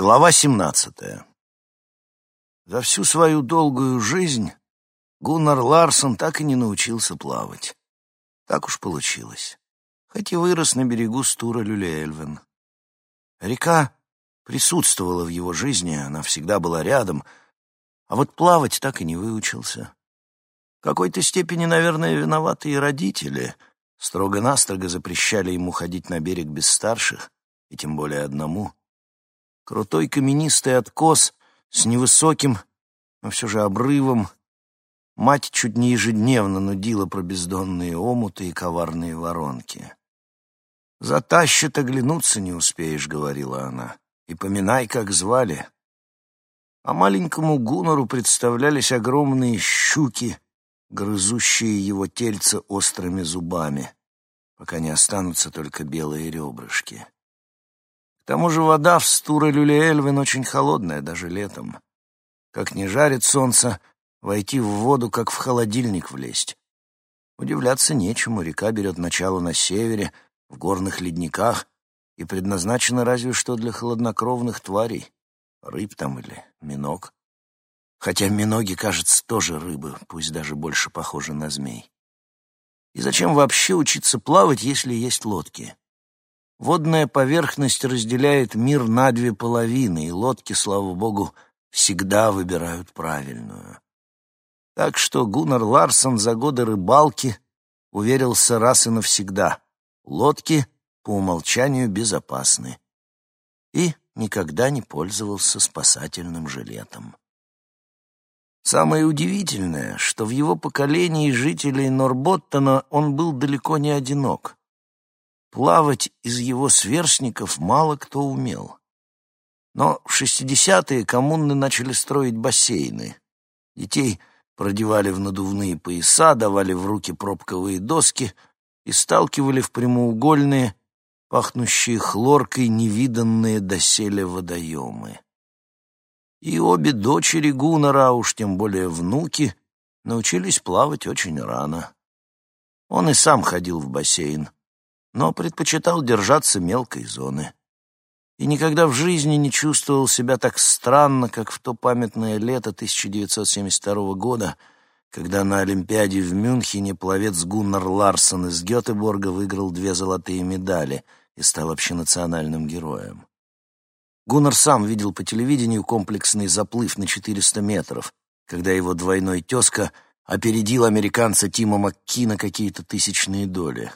Глава 17. За всю свою долгую жизнь Гуннар Ларсон так и не научился плавать. Так уж получилось. Хоть и вырос на берегу Стура Люлеэльвен. Река присутствовала в его жизни, она всегда была рядом, а вот плавать так и не выучился. В какой-то степени, наверное, виноваты и родители. Строго-настрого запрещали ему ходить на берег без старших, и тем более одному — Крутой каменистый откос с невысоким, но все же обрывом. Мать чуть не ежедневно нудила про бездонные омуты и коварные воронки. «Затащит, оглянуться не успеешь», — говорила она, — «и поминай, как звали». А маленькому Гунору представлялись огромные щуки, грызущие его тельце острыми зубами, пока не останутся только белые ребрышки. К тому же вода в Стура-Люлиэльвен очень холодная, даже летом. Как не жарит солнце, войти в воду, как в холодильник влезть. Удивляться нечему, река берет начало на севере, в горных ледниках, и предназначена разве что для холоднокровных тварей, рыб там или миног. Хотя миноги, кажется, тоже рыбы, пусть даже больше похожи на змей. И зачем вообще учиться плавать, если есть лодки? Водная поверхность разделяет мир на две половины, и лодки, слава богу, всегда выбирают правильную. Так что Гуннар Ларсон за годы рыбалки уверился раз и навсегда — лодки по умолчанию безопасны. И никогда не пользовался спасательным жилетом. Самое удивительное, что в его поколении жителей Норботтона он был далеко не одинок. Плавать из его сверстников мало кто умел. Но в 60-е коммуны начали строить бассейны. Детей продевали в надувные пояса, давали в руки пробковые доски и сталкивали в прямоугольные, пахнущие хлоркой, невиданные доселе водоемы. И обе дочери Гуннера, а уж тем более внуки, научились плавать очень рано. Он и сам ходил в бассейн, но предпочитал держаться мелкой зоны. И никогда в жизни не чувствовал себя так странно, как в то памятное лето 1972 года, когда на Олимпиаде в Мюнхене пловец Гуннар Ларсон из Гетеборга выиграл две золотые медали и стал общенациональным героем. Гуннар сам видел по телевидению комплексный заплыв на 400 метров, когда его двойной тезка опередил американца Тима Макки на какие-то тысячные доли.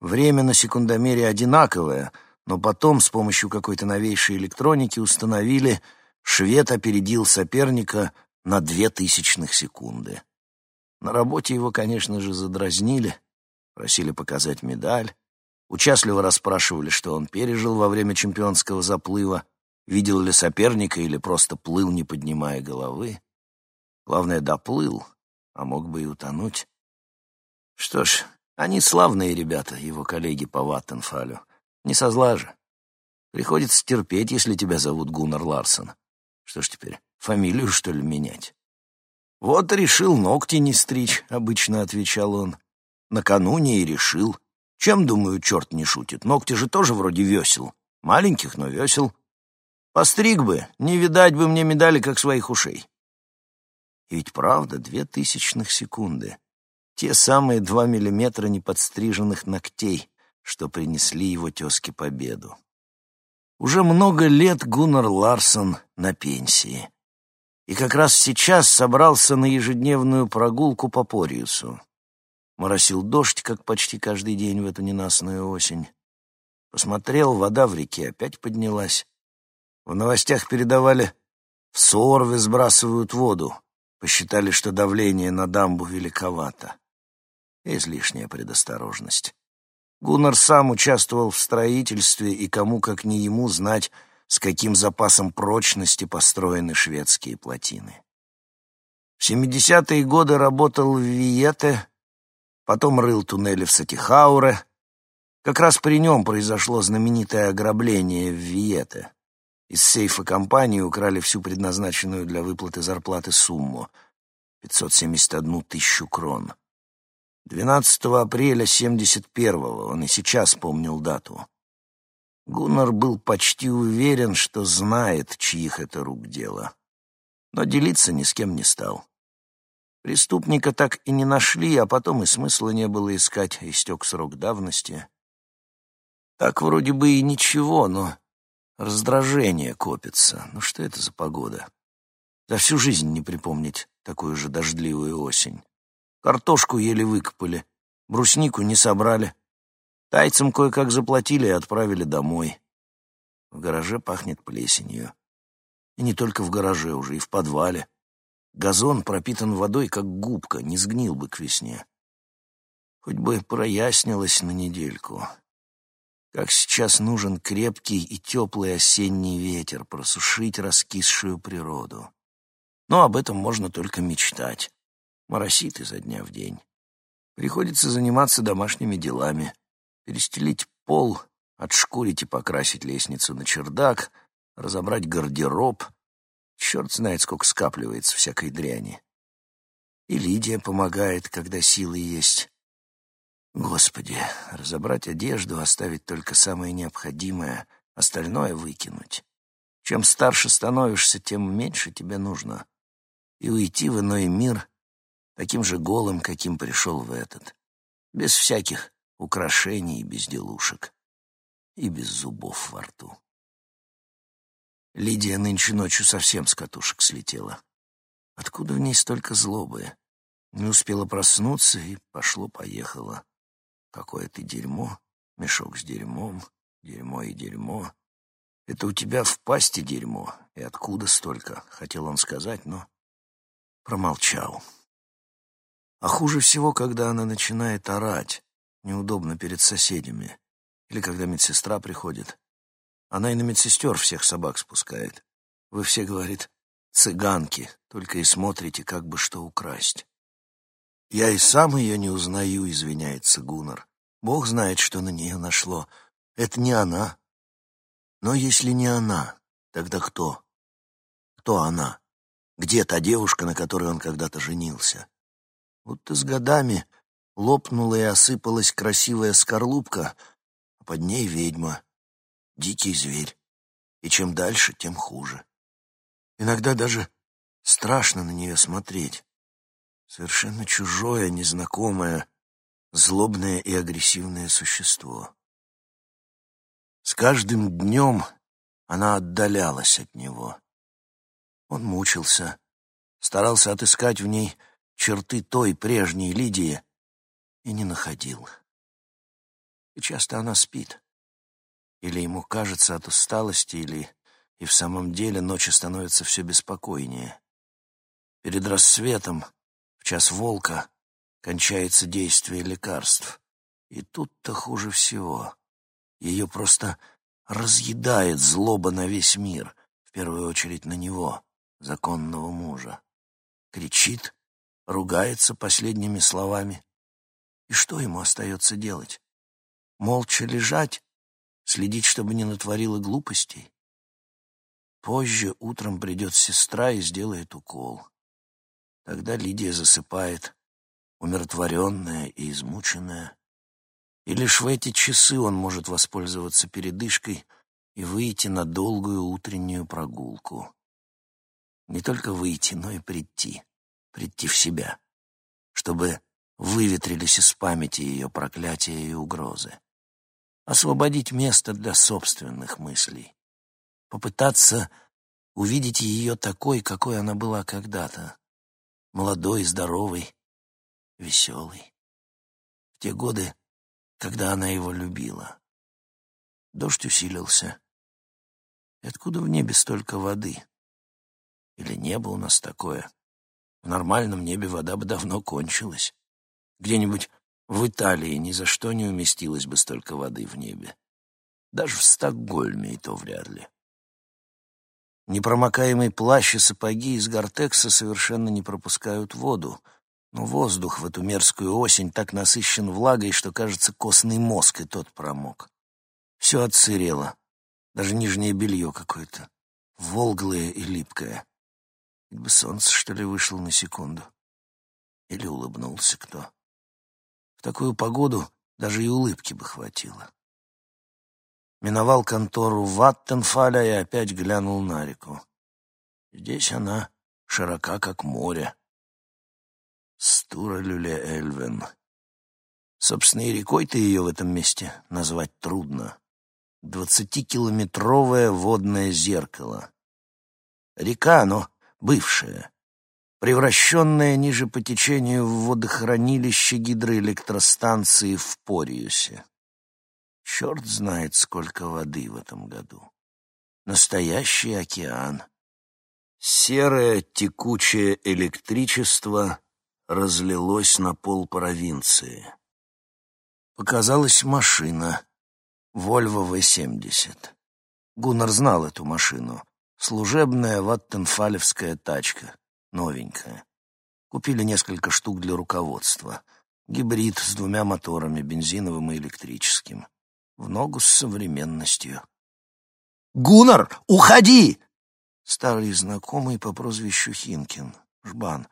Время на секундомере одинаковое, но потом с помощью какой-то новейшей электроники установили, швед опередил соперника на две тысячных секунды. На работе его, конечно же, задразнили, просили показать медаль, участливо расспрашивали, что он пережил во время чемпионского заплыва, видел ли соперника или просто плыл, не поднимая головы. Главное, доплыл, а мог бы и утонуть. Что ж, они славные ребята, его коллеги по Ваттенфалю. Не со зла же. Приходится терпеть, если тебя зовут Гуннар Ларсон. Что ж теперь, фамилию, что ли, менять? Вот решил ногти не стричь, обычно отвечал он. Накануне и решил. Чем, думаю, черт не шутит? Ногти же тоже вроде весел. Маленьких, но весел. Постриг бы, не видать бы мне медали, как своих ушей. И ведь правда, две тысячных секунды. Те самые два миллиметра неподстриженных ногтей, что принесли его тезке победу. Уже много лет Гуннар Ларсон на пенсии. И как раз сейчас собрался на ежедневную прогулку по Пориусу. Моросил дождь, как почти каждый день в эту ненастную осень. Посмотрел, вода в реке опять поднялась. В новостях передавали, в Сорве сбрасывают воду. Посчитали, что давление на дамбу великовато. Излишняя предосторожность. Гуннар сам участвовал в строительстве, и кому, как не ему, знать, с каким запасом прочности построены шведские плотины. В 70-е годы работал в Виете, потом рыл туннели в Сатихауре. Как раз при нем произошло знаменитое ограбление в Виете. Из сейфа компании украли всю предназначенную для выплаты зарплаты сумму — 571 тысячу крон. 12 апреля 71-го, он и сейчас помнил дату. Гуннар был почти уверен, что знает, чьих это рук дело. Но делиться ни с кем не стал. Преступника так и не нашли, а потом и смысла не было искать, истек срок давности. Так вроде бы и ничего, но раздражение копится. Ну что это за погода? За всю жизнь не припомнить такую же дождливую осень. Картошку еле выкопали, бруснику не собрали. Тайцам кое-как заплатили и отправили домой. В гараже пахнет плесенью. И не только в гараже уже, и в подвале. Газон пропитан водой, как губка, не сгнил бы к весне. Хоть бы прояснилось на недельку. Как сейчас нужен крепкий и теплый осенний ветер просушить раскисшую природу. Но об этом можно только мечтать. Моросит изо дня в день. Приходится заниматься домашними делами. Перестелить пол, отшкурить и покрасить лестницу на чердак, разобрать гардероб. Черт знает, сколько скапливается всякой дряни. И Лидия помогает, когда силы есть. Господи, разобрать одежду, оставить только самое необходимое, остальное выкинуть. Чем старше становишься, тем меньше тебе нужно. И уйти в иной мир таким же голым, каким пришел в этот, без всяких украшений и безделушек, и без зубов во рту. Лидия нынче ночью совсем с катушек слетела. Откуда в ней столько злобы? Не успела проснуться и пошло-поехало. Какое-то дерьмо, мешок с дерьмом, дерьмо и дерьмо. Это у тебя в пасти дерьмо, и откуда столько? Хотел он сказать, но промолчал. А хуже всего, когда она начинает орать, неудобно перед соседями, или когда медсестра приходит. Она и на медсестер всех собак спускает. Вы все, говорит, цыганки, только и смотрите, как бы что украсть. Я и сам ее не узнаю, извиняется Гуннар. Бог знает, что на нее нашло. Это не она. Но если не она, тогда кто? Кто она? Где та девушка, на которой он когда-то женился? Будто с годами лопнула и осыпалась красивая скорлупка, а под ней ведьма, дикий зверь. И чем дальше, тем хуже. Иногда даже страшно на нее смотреть. Совершенно чужое, незнакомое, злобное и агрессивное существо. С каждым днем она отдалялась от него. Он мучился, старался отыскать в ней черты той прежней Лидии и не находил. И часто она спит. Или ему кажется от усталости, или и в самом деле ночи становятся все беспокойнее. Перед рассветом, в час волка, кончается действие лекарств. И тут-то хуже всего. Ее просто разъедает злоба на весь мир, в первую очередь на него, законного мужа. Кричит, ругается последними словами. И что ему остается делать? Молча лежать, следить, чтобы не натворила глупостей? Позже утром придет сестра и сделает укол. Тогда Лидия засыпает, умиротворенная и измученная. И лишь в эти часы он может воспользоваться передышкой и выйти на долгую утреннюю прогулку. Не только выйти, но и прийти прийти в себя, чтобы выветрились из памяти ее проклятия и угрозы, освободить место для собственных мыслей, попытаться увидеть ее такой, какой она была когда-то, молодой, здоровой, веселой, в те годы, когда она его любила. Дождь усилился. И откуда в небе столько воды? Или небо у нас такое? В нормальном небе вода бы давно кончилась. Где-нибудь в Италии ни за что не уместилось бы столько воды в небе. Даже в Стокгольме и то вряд ли. Непромокаемый плащ и сапоги из гортекса совершенно не пропускают воду, но воздух в эту мерзкую осень так насыщен влагой, что, кажется, костный мозг и тот промок. Все отсырело, даже нижнее белье какое-то, волглое и липкое. Бы солнце, что ли, вышло на секунду. Или улыбнулся кто. В такую погоду даже и улыбки бы хватило. миновал контору Ваттенфаля и опять глянул на реку. Здесь она широка, как море. Стура люле Эльвен. Собственно, и рекой-то ее в этом месте назвать трудно. Двадцатикилометровое водное зеркало. Река, оно бывшая, превращенная ниже по течению в водохранилище гидроэлектростанции в Пориусе. Черт знает, сколько воды в этом году. Настоящий океан. Серое текучее электричество разлилось на пол провинции. Показалась машина. Volvo V70. Гуннар знал эту машину. Служебная ваттенфалевская тачка. Новенькая. Купили несколько штук для руководства. Гибрид с двумя моторами, бензиновым и электрическим. В ногу с современностью. «Гуннар, уходи!» Старый знакомый по прозвищу Хинкин, Жбан,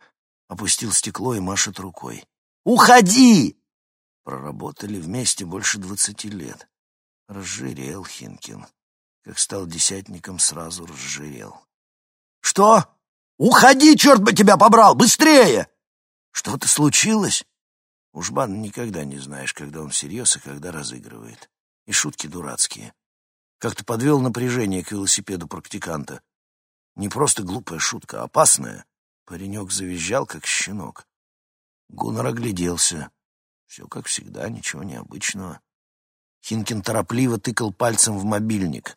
опустил стекло и машет рукой. «Уходи!» Проработали вместе больше двадцати лет. Разжирел Хинкин. Как стал десятником, сразу разжирел. «Что? Уходи, черт бы тебя побрал! Быстрее!» «Что-то случилось?» У Жбана никогда не знаешь, когда он всерьез и когда разыгрывает. И шутки дурацкие. Как-то подвел напряжение к велосипеду практиканта. Не просто глупая шутка, а опасная. Паренек завизжал, как щенок. Гуннар огляделся. Все как всегда, ничего необычного. Хинкин торопливо тыкал пальцем в мобильник.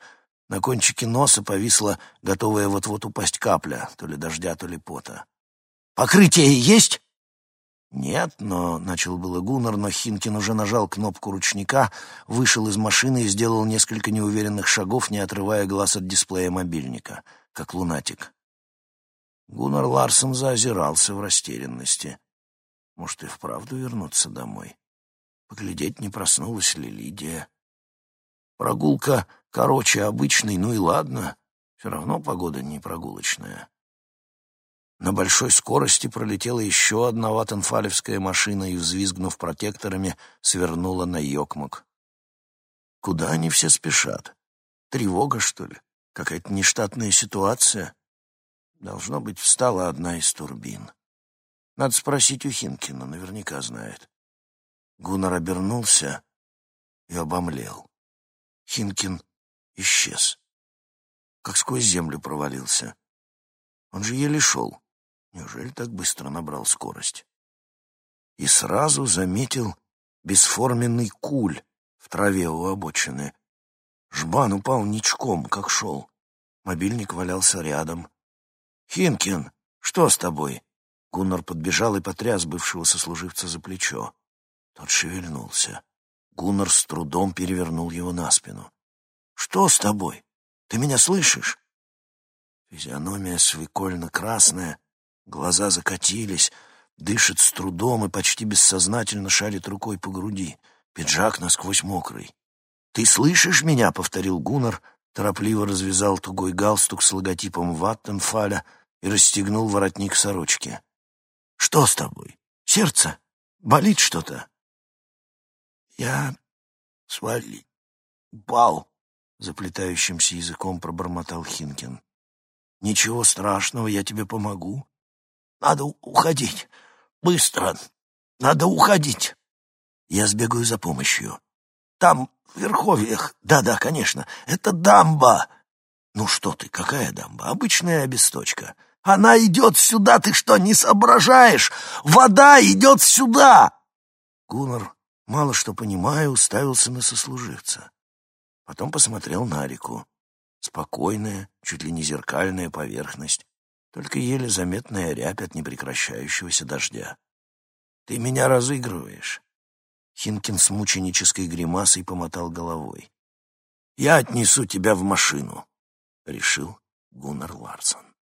На кончике носа повисла, готовая вот-вот упасть капля, то ли дождя, то ли пота. «Покрытие есть?» «Нет, но...» — начал было Гуннар, но Хинкин уже нажал кнопку ручника, вышел из машины и сделал несколько неуверенных шагов, не отрывая глаз от дисплея мобильника — как лунатик. Гуннар Ларсон заозирался в растерянности. Может, и вправду вернуться домой? Поглядеть, не проснулась ли Лидия. Прогулка короче обычной, ну и ладно. Все равно погода не прогулочная. На большой скорости пролетела еще одна ватенфалевская машина и, взвизгнув протекторами, свернула на Йокмок. Куда они все спешат? Тревога, что ли? Какая-то нештатная ситуация. Должно быть, встала одна из турбин. Надо спросить у Хинкина, наверняка знает. Гуннар обернулся и обомлел. Хинкин исчез. Как сквозь землю провалился. Он же еле шел. Неужели так быстро набрал скорость? И сразу заметил бесформенный куль в траве у обочины. Жбан упал ничком, как шел. Мобильник валялся рядом. «Хинкин, что с тобой?» Гуннар подбежал и потряс бывшего сослуживца за плечо. Тот шевельнулся. Гуннар с трудом перевернул его на спину. «Что с тобой? Ты меня слышишь?» Физиономия свекольно-красная, глаза закатились, дышит с трудом и почти бессознательно шарит рукой по груди. Пиджак насквозь мокрый. «Ты слышишь меня?» — повторил Гуннар, торопливо развязал тугой галстук с логотипом Ваттенфаля и расстегнул воротник сорочки. «Что с тобой? Сердце? Болит что-то?» «Я свали... бал», — заплетающимся языком пробормотал Хинкин. «Ничего страшного, я тебе помогу. Надо уходить. Быстро. Надо уходить. Я сбегаю за помощью. Там в Верховьях. Да-да, конечно. Это дамба. Ну что ты, какая дамба? Обычная обесточка. Она идет сюда, ты что, не соображаешь? Вода идет сюда! Гуннар, мало что понимая, уставился на сослуживца. Потом посмотрел на реку. Спокойная, чуть ли не зеркальная поверхность, только еле заметная рябь от непрекращающегося дождя. Ты меня разыгрываешь. Хинкин с мученической гримасой помотал головой. «Я отнесу тебя в машину», — решил Гуннар Ларсон.